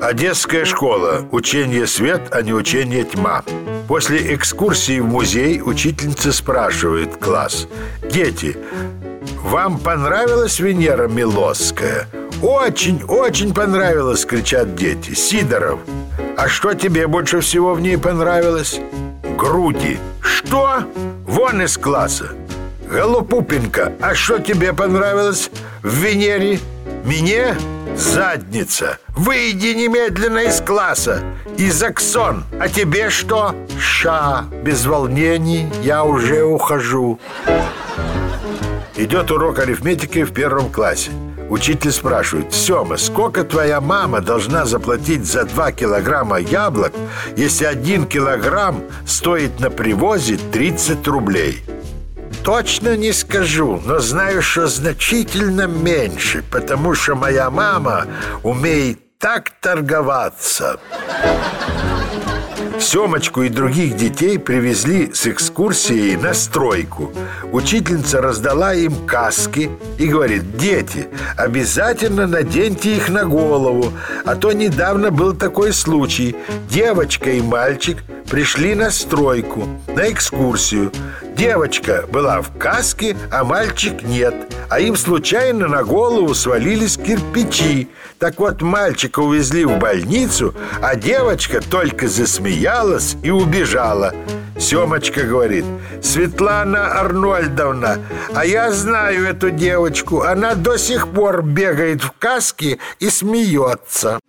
Одесская школа. Учение свет, а не учение тьма. После экскурсии в музей учительница спрашивает класс. Дети, вам понравилась Венера Милосская? Очень, очень понравилось, кричат дети. Сидоров, а что тебе больше всего в ней понравилось? Груди. Что? Вон из класса. Голупупенко, а что тебе понравилось в Венере? Мне? Задница. Выйди немедленно из класса. Изаксон. А тебе что? Ша. Без волнений я уже ухожу. Идет урок арифметики в первом классе. Учитель спрашивает, Сема, сколько твоя мама должна заплатить за 2 килограмма яблок, если один килограмм стоит на привозе 30 рублей? Точно не скажу, но знаю, что значительно меньше, потому что моя мама умеет так торговаться. Семочку и других детей привезли с экскурсией на стройку. Учительница раздала им каски и говорит, дети, обязательно наденьте их на голову, а то недавно был такой случай. Девочка и мальчик пришли на стройку, на экскурсию. Девочка была в каске, а мальчик нет. А им случайно на голову свалились кирпичи. Так вот, мальчика увезли в больницу, а девочка только засмеялась и убежала. Семочка говорит, Светлана Арнольдовна, а я знаю эту девочку, она до сих пор бегает в каске и смеется.